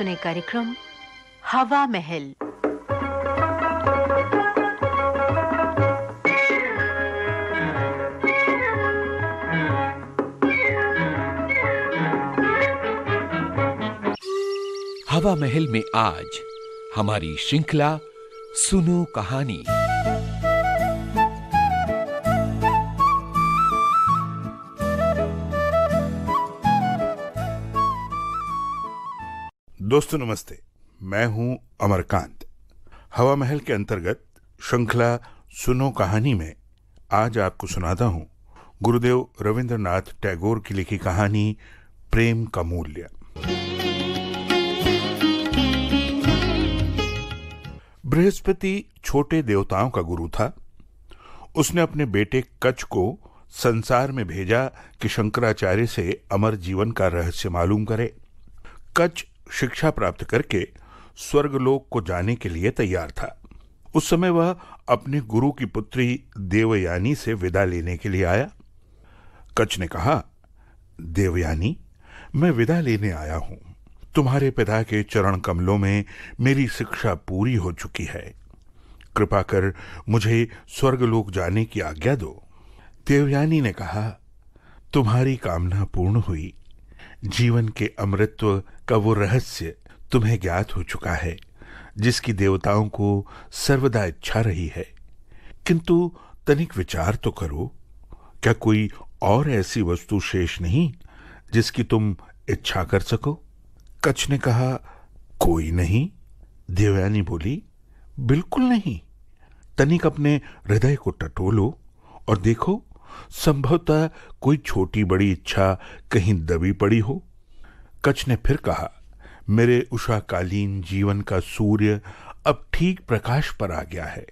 सुने कार्यक्रम हवा महल। हवा महल में आज हमारी श्रृंखला सुनो कहानी। दोस्तों, नमस्ते। मैं हूँ अमरकांत। हवा महल के अंतर्गत श्रृंखला सुनो कहानी में आज आपको सुनाता हूँ गुरुदेव रविंद्रनाथ टैगोर की लिखी कहानी प्रेम का मूल्य। बृहस्पति छोटे देवताओं का गुरु था। उसने अपने बेटे कच को संसार में भेजा कि शंकराचार्य से अमर जीवन का रहस्य मालूम करे। कच शिक्षा प्राप्त करके स्वर्गलोक को जाने के लिए तैयार था। उस समय वह अपने गुरु की पुत्री देवयानी से विदा लेने के लिए आया। कच ने कहा, देवयानी, मैं विदा लेने आया हूँ। तुम्हारे पिता के चरण कमलों में मेरी शिक्षा पूरी हो चुकी है। कृपा कर मुझे स्वर्गलोक जाने की आज्ञा दो। देवयानी ने कहा, तुम्हारी कामना पूर्ण हुई। जीवन के अमृत्व का वो रहस्य तुम्हें ज्ञात हो चुका है, जिसकी देवताओं को सर्वदा इच्छा रही है। किंतु तनिक विचार तो करो, क्या कोई और ऐसी वस्तु शेष नहीं, जिसकी तुम इच्छा कर सको? कच्छ ने कहा, कोई नहीं। देवयानी बोली, बिल्कुल नहीं। तनिक अपने हृदय को टटोलो और देखो संभवतः कोई छोटी बड़ी इच्छा कहीं दबी पड़ी हो। कच ने फिर कहा, मेरे उषाकालीन जीवन का सूर्य अब ठीक प्रकाश पर आ गया है।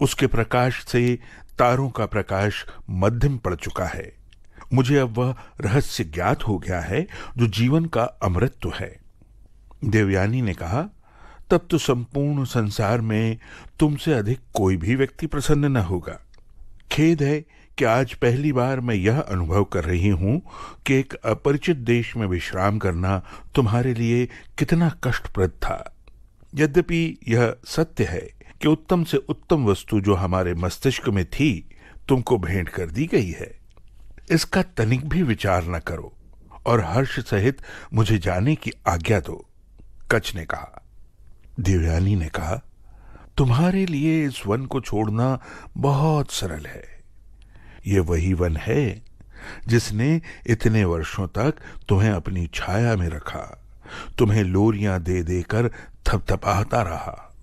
उसके प्रकाश से तारों का प्रकाश मध्यम पड़ चुका है। मुझे अब वह रहस्य ज्ञात हो गया है जो जीवन का अमृत्व है। देवयानी ने कहा, तब तो संपूर्ण संसार में तुमसे अधिक कोई भी व्यक्ति प्रसन्न न होगा। खेद है कि आज पहली बार मैं यह अनुभव कर रही हूँ कि एक अपरिचित देश में विश्राम करना तुम्हारे लिए कितना कष्टप्रद था। यद्यपि यह सत्य है कि उत्तम से उत्तम वस्तु जो हमारे मस्तिष्क में थी, तुमको भेंट कर दी गई है। इसका तनिक भी विचार न करो और हर्ष सहित मुझे जाने की आज्ञा दो कच ने कहा। देवयानी ने कहा, तुम्हारे लिए इस वन को छोड़ना बहुत सरल है। ये वही वन है, जिसने इतने वर्षों तक तुम्हें अपनी छाया में रखा। तुम्हें लोरियाँ दे देकर थपथपाता रहा।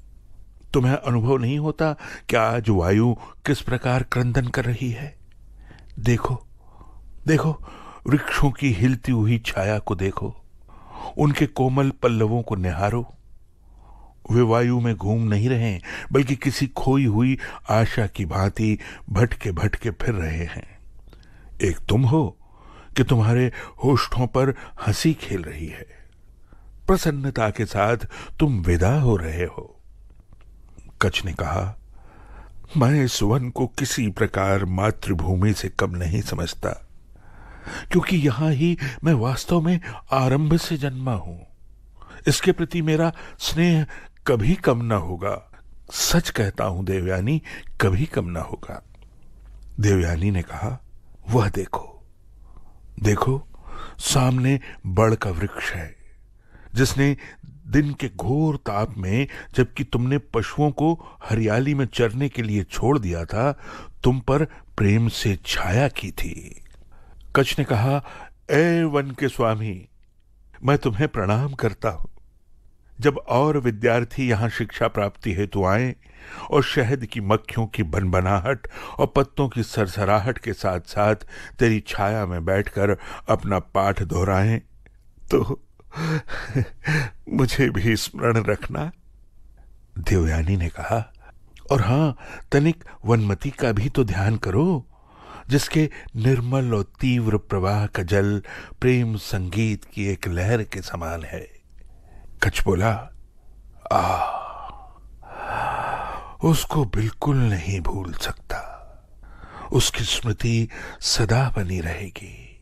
तुम्हें अनुभव नहीं होता कि आज वायु किस प्रकार क्रंदन कर रही है? देखो देखो, वृक्षों की हिलती हुई छाया को देखो। उनके कोमल पल्लवों को निहारो। वे वायु में घूम नहीं रहे, बल्कि किसी खोई हुई आशा की भांति भटके भटके फिर रहे हैं। एक तुम हो कि तुम्हारे होष्ठों पर हँसी खेल रही है। प्रसन्नता के साथ तुम विदा हो रहे हो। कच ने कहा, मैं इस वन को किसी प्रकार मातृभूमि से कम नहीं समझता, क्योंकि यहाँ ही मैं वास्तव में आरंभ से जन्मा हूँ। इसके प्रति मेरा स्नेह कभी कम ना होगा। सच कहता हूँ, देवयानी, कभी कम ना होगा। देवयानी ने कहा, वह देखो। देखो, सामने बड़ का वृक्ष है, जिसने दिन के घोर ताप में, जबकि तुमने पशुओं को हरियाली में चरने के लिए छोड़ दिया था, तुम पर प्रेम से छाया की थी। कच्छ ने कहा ए वन के स्वामी मैं तुम्हें प्रणाम करता हूँ। जब और विद्यार्थी यहाँ शिक्षा प्राप्ति हेतु आए और शहद की मक्खियों की बनबनाहट और पत्तों की सरसराहट के साथ साथ तेरी छाया में बैठकर अपना पाठ दोहराएँ तो मुझे भी स्मरण रखना। देवयानी ने कहा, और हाँ, तनिक वनमती का भी तो ध्यान करो। जिसके निर्मल और तीव्र प्रवाह का जल प्रेम संगीत की एक लहर के समान है। कच बोला, आ, उसको बिल्कुल नहीं भूल सकता। उसकी स्मृति सदा बनी रहेगी।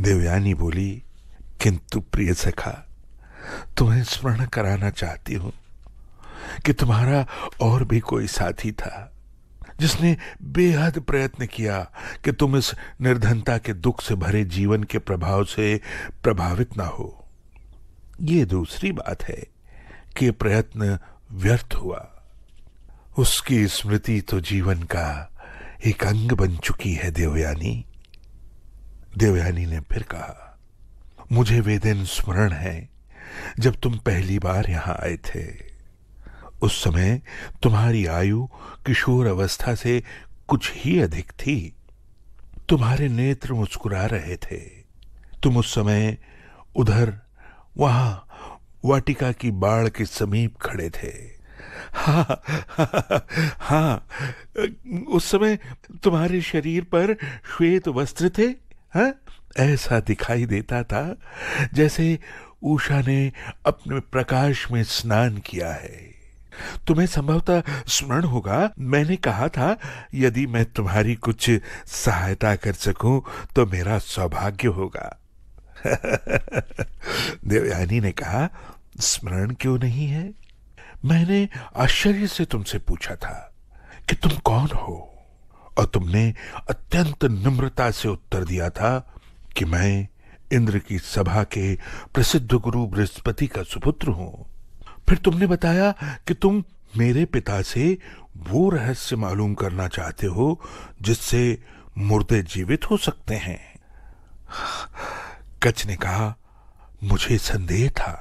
देवयानी बोली, किंतु प्रिय सखा, तुम्हें स्मरण कराना चाहती हूँ कि तुम्हारा और भी कोई साथी था। जिसने बेहद प्रयत्न किया कि तुम इस निर्धनता के दुख से भरे जीवन के प्रभाव से प्रभावित ना हो। ये दूसरी बात है कि प्रयत्न व्यर्थ हुआ। उसकी स्मृति तो जीवन का एक अंग बन चुकी है, देवयानी। देवयानी ने फिर कहा, मुझे वे दिन स्मरण है जब तुम पहली बार यहाँ आए थे। उस समय तुम्हारी आयु किशोर अवस्था से कुछ ही अधिक थी। तुम्हारे नेत्र मुस्कुरा रहे थे। तुम उस समय उधर, वहाँ वाटिका की बाढ़ के समीप खड़े थे। हाँ हाँ उस समय तुम्हारे शरीर पर श्वेत वस्त्र थे, हा? ऐसा दिखाई देता था जैसे उषा ने अपने प्रकाश में स्नान किया है। तुम्हें संभवतः स्मरण होगा, मैंने कहा था, यदि मैं तुम्हारी कुछ सहायता कर सकूँ तो मेरा सौभाग्य होगा। देवयानी ने कहा, स्मरण क्यों नहीं है? मैंने आश्चर्य से तुमसे पूछा था कि तुम कौन हो, और तुमने अत्यंत निम्रता से उत्तर दिया था कि मैं इंद्र की सभा के प्रसिद्ध गुरु बृहस्पति का सुपुत्र हूँ। फिर तुमने बताया कि तुम मेरे पिता से वो रहस्य मालूम करना चाहते हो जिससे मुर्दे जीवित हो सकते हैं। कच ने कहा, मुझे संदेह था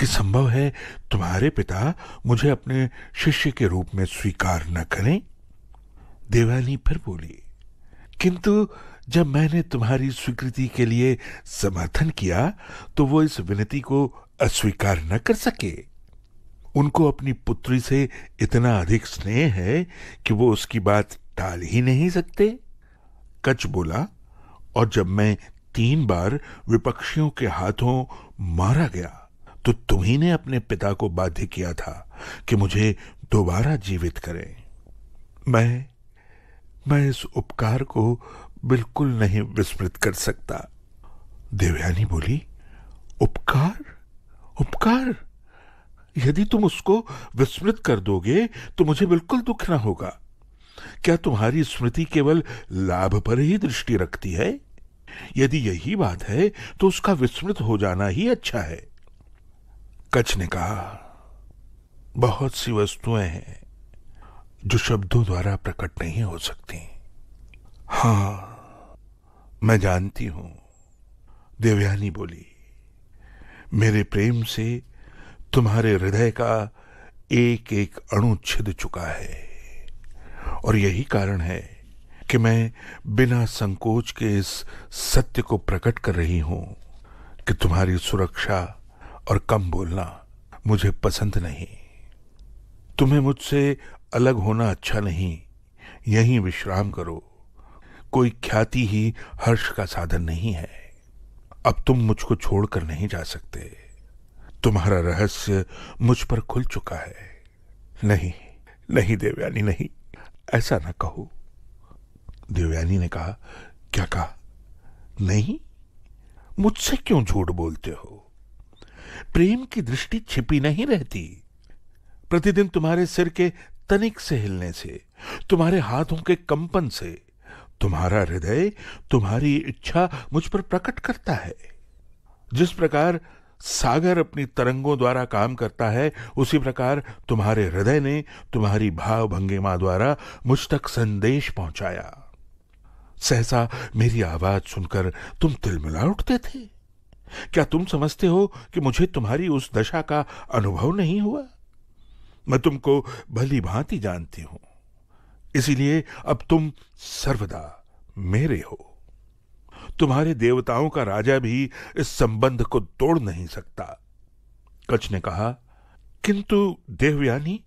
कि संभव है तुम्हारे पिता मुझे अपने शिष्य के रूप में स्वीकार न करें। देवानी फिर बोली, किंतु जब मैंने तुम्हारी स्वीकृति के लिए समर्थन किया तो वो इस विनती को अस्वीकार न कर सके। उनको अपनी पुत्री से इतना अधिक स्नेह है कि वो उसकी बात टाल ही नहीं सकते। कच बोला, और जब मैं तीन बार विपक्षियों के हाथों मारा गया तो तुम्ही ने अपने पिता को बाध्य किया था कि मुझे दोबारा जीवित करें। मैं मैं इस उपकार को बिल्कुल नहीं विस्मृत कर सकता। देवयानी बोली, उपकार? उपकार? यदि तुम उसको विस्मृत कर दोगे तो मुझे बिल्कुल दुख ना होगा। क्या तुम्हारी स्मृति केवल लाभ पर ही दृष्टि रखती है? यदि यही बात है तो उसका विस्मृत हो जाना ही अच्छा है। कच ने कहा, बहुत सी वस्तुएँ हैं, जो शब्दों द्वारा प्रकट नहीं हो सकती। हाँ मैं जानती हूँ। देवयानी बोली, मेरे प्रेम से तुम्हारे हृदय का एक एक अणु छिद चुका है। और यही कारण है कि मैं बिना संकोच के इस सत्य को प्रकट कर रही हूँ कि तुम्हारी सुरक्षा और कम बोलना मुझे पसंद नहीं। तुम्हें मुझसे अलग होना अच्छा नहीं। यहीं विश्राम करो। कोई ख्याति ही हर्ष का साधन नहीं है। अब तुम मुझको छोड़कर नहीं जा सकते। तुम्हारा रहस्य मुझ पर खुल चुका है। नहीं नहीं देवयानी, नहीं। ऐसा ना कहो। देवयानी ने कहा, क्या कहा? नहीं, मुझसे क्यों झूठ बोलते हो? प्रेम की दृष्टि छिपी नहीं रहती। प्रतिदिन तुम्हारे सिर के तनिक से हिलने से, तुम्हारे हाथों के कंपन से तुम्हारा हृदय तुम्हारी इच्छा मुझ पर प्रकट करता है। जिस प्रकार सागर अपनी तरंगों द्वारा काम करता है, उसी प्रकार तुम्हारे हृदय ने तुम्हारी भाव भंगिमा द्वारा मुझ तक संदेश पहुँचाया। सहसा मेरी आवाज़ सुनकर तुम तिलमिला उठते थे। क्या तुम समझते हो कि मुझे तुम्हारी उस दशा का अनुभव नहीं हुआ? मैं तुमको भली भांति जानती हूँ। इसीलिए अब तुम सर्वदा मेरे हो। तुम्हारे देवताओं का राजा भी इस संबंध को तोड़ नहीं सकता। कच्छ ने कहा, किंतु देवयानी,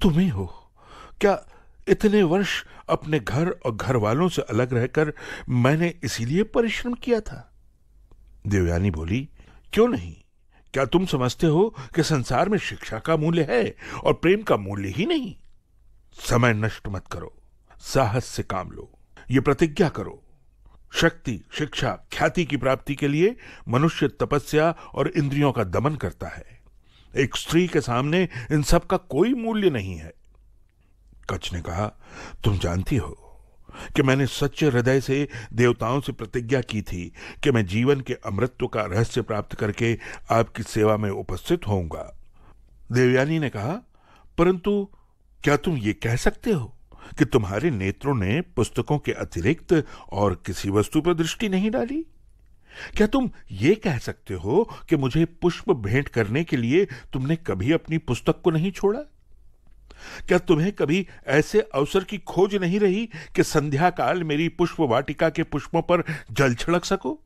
तुम्हें हो। क्या इतने वर्ष अपने घर और घर वालों से अलग रहकर मैंने इसीलिए परिश्रम किया था? देवयानी बोली, क्यों नहीं? क्या तुम समझते हो कि संसार में शिक्षा का मूल्य है और प्रेम का मूल्य ही नहीं? समय नष्ट मत करो, साहस से काम लो, ये प्रतिज्ञा करो। शक्ति, शिक्षा, ख्याति की प्राप्ति के लिए मनुष्य तपस्या और इंद्रियों का दमन करता है। एक स्त्री के सामने इन सब का कोई मूल्य नहीं है। कच ने कहा, तुम जानती हो कि मैंने सच्चे हृदय से देवताओं से प्रतिज्ञा की थी कि मैं जीवन के अमृत्व का रहस्य प्राप्त करके आपकी सेवा में उपस्थित होऊँगा। देवयानी ने कहा, परंतु क्या तुम ये कह सकते हो कि तुम्हारे नेत्रों ने पुस्तकों के अतिरिक्त और किसी वस्तु पर दृष्टि नहीं डाली? क्या तुम ये कह सकते हो कि मुझे पुष्प भेंट करने के लिए तुमने कभी अपनी पुस्तक को नहीं छोड़ा? क्या तुम्हें कभी ऐसे अवसर की खोज नहीं रही कि संध्या काल मेरी पुष्प वाटिका के पुष्पों पर जल छिड़क सको?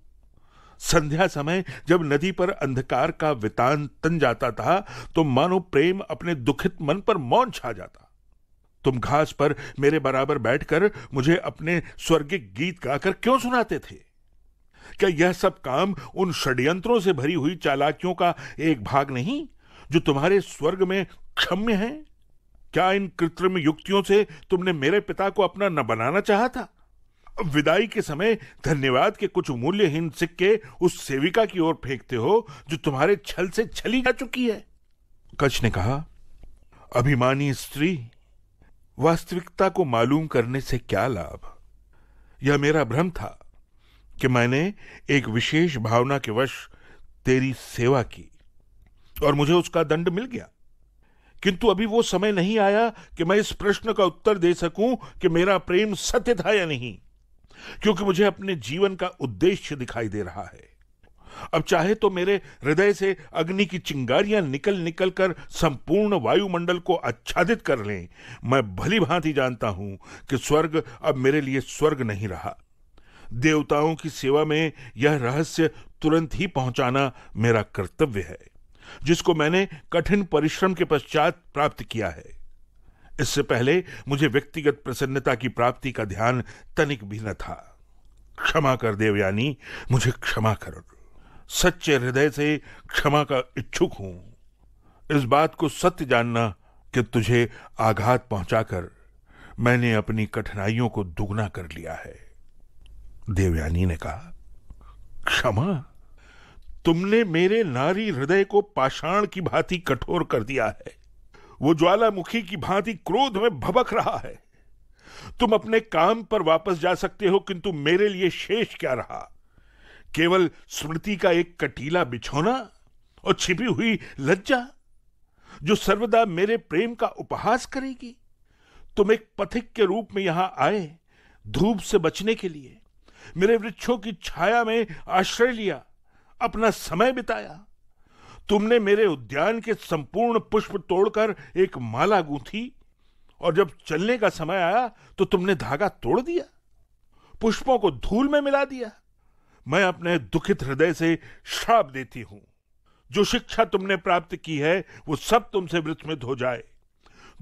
संध्या समय जब नदी पर अंधकार का वितान तन जाता था तो मानो प्रेम अपने दुखित मन पर मौन छा जाता। तुम घास पर मेरे बराबर बैठकर मुझे अपने स्वर्गिक गीत गाकर क्यों सुनाते थे? क्या यह सब काम उन षड्यंत्रों से भरी हुई चालाकियों का एक भाग नहीं, जो तुम्हारे स्वर्ग में क्षम्य है? क्या इन कृत्रिम युक्तियों से तुमने मेरे पिता को अपना न बनाना चाहा था? विदाई के समय धन्यवाद के कुछ मूल्यहीन सिक्के उस सेविका की ओर फेंकते हो, जो तुम्हारे छल से छली जा चुकी है। कच्छ ने कहा, अभिमानी स्त्री वास्तविकता को मालूम करने से क्या लाभ? यह मेरा भ्रम था कि मैंने एक विशेष भावना के वश तेरी सेवा की और मुझे उसका दंड मिल गया। किंतु अभी वो समय नहीं आया कि मैं इस प्रश्न का उत्तर दे सकूँ कि मेरा प्रेम सत्य था या नहीं, क्योंकि मुझे अपने जीवन का उद्देश्य दिखाई दे रहा है। अब चाहे तो मेरे हृदय से अग्नि की चिंगारियाँ निकल निकल कर संपूर्ण वायुमंडल को आच्छादित कर लें। मैं भली भांति जानता हूँ कि स्वर्ग अब मेरे लिए स्वर्ग नहीं रहा। देवताओं की सेवा में यह रहस्य तुरंत ही पहुंचाना मेरा कर्तव्य है, जिसको मैंने कठिन परिश्रम के पश्चात प्राप्त किया है। इससे पहले मुझे व्यक्तिगत प्रसन्नता की प्राप्ति का ध्यान तनिक भी न था। क्षमा कर देवयानी, मुझे क्षमा कर। सच्चे हृदय से क्षमा का इच्छुक हूँ। इस बात को सत्य जानना कि तुझे आघात पहुंचाकर मैंने अपनी कठिनाइयों को दुगना कर लिया है। देवयानी ने कहा, क्षमा? तुमने मेरे नारी हृदय को पाषाण की भांति कठोर कर दिया है। वो ज्वालामुखी की भांति क्रोध में भबक रहा है। तुम अपने काम पर वापस जा सकते हो, किंतु मेरे लिए शेष क्या रहा? केवल स्मृति का एक कटीला बिछोना और छिपी हुई लज्जा, जो सर्वदा मेरे प्रेम का उपहास करेगी। तुम एक पथिक के रूप में यहाँ आए, धूप से बचने के लिए, मेरे वृक्षों की छाया में आश्रय लिया, अपना समय बिताया। तुमने मेरे उद्यान के संपूर्ण पुष्प तोड़कर एक माला गूंथी, और जब चलने का समय आया तो तुमने धागा तोड़ दिया, पुष्पों को धूल में मिला दिया। मैं अपने दुखित हृदय से श्राप देती हूँ। जो शिक्षा तुमने प्राप्त की है, वो सब तुमसे वृत्त हो जाए।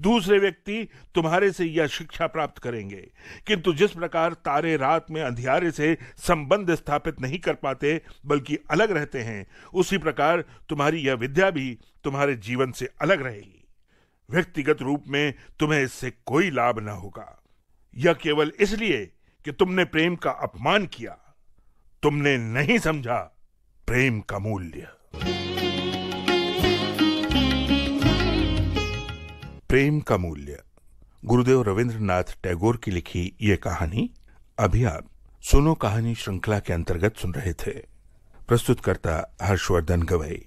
दूसरे व्यक्ति तुम्हारे से यह शिक्षा प्राप्त करेंगे, किंतु जिस प्रकार तारे रात में अंधियारे से संबंध स्थापित नहीं कर पाते, बल्कि अलग रहते हैं, उसी प्रकार तुम्हारी यह विद्या भी तुम्हारे जीवन से अलग रहेगी। व्यक्तिगत रूप में तुम्हें इससे कोई लाभ न होगा। यह केवल इसलिए कि तुमने प्रेम का अपमान किया। तुमने नहीं समझा। प्रेम का मूल्य। प्रेम का मूल्य। गुरुदेव रविंद्रनाथ टैगोर की लिखी ये कहानी। अभी आप सुनो कहानी श्रृंखला के अंतर्गत सुन रहे थे। प्रस्तुतकर्ता हर्षवर्धन गवई।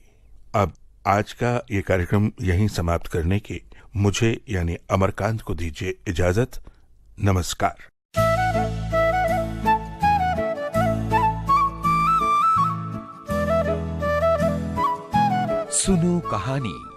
अब आज का ये कार्यक्रम यहीं समाप्त करने की मुझे यानी अमरकांत को दीजिए इजाज़त। नमस्कार। सुनो कहानी।